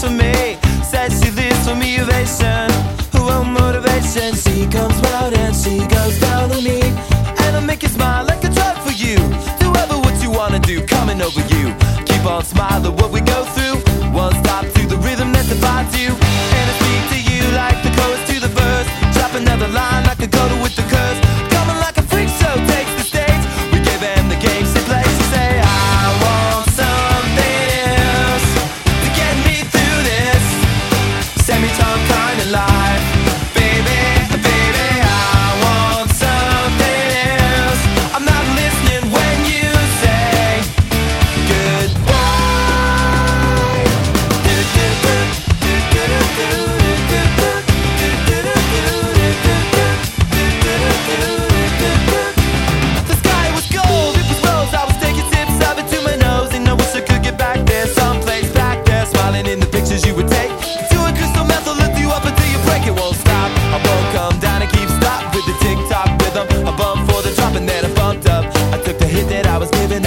for me. Says she lives for me, ovation. Her own motivation. She comes round and she goes down on me. And I make you smile like a drug for you. Do ever what you wanna do, coming over you. Keep on smiling what we go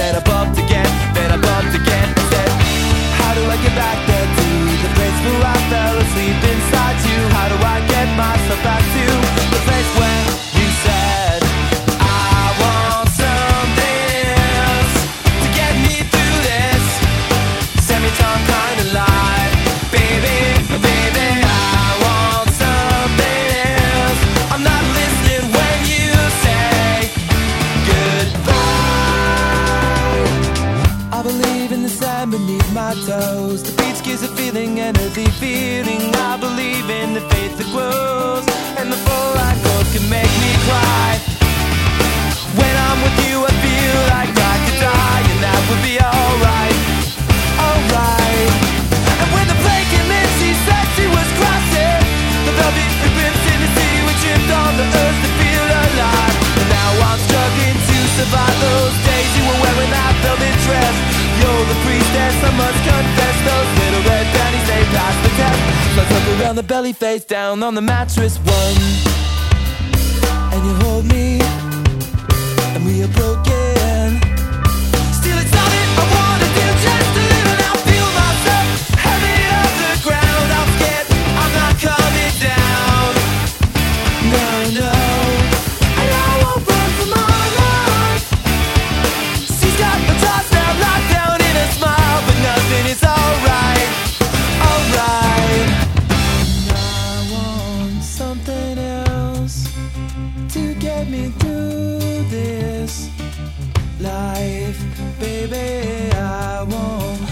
I was my. The beach gives a feeling, energy feeling. I believe in the faith that grows, and the full light goes can make me cry. When I'm with you, I feel like I could die, and that would be alright, alright. And when the plane came in, she said she was crossing the velvet ribbons in the sea, tripped on the earth to feel alive. And now I'm struggling to survive those days I must confess. Those little red panties, they passed the test. Let's look around the belly, face down on the mattress. One, me through this life, baby. I want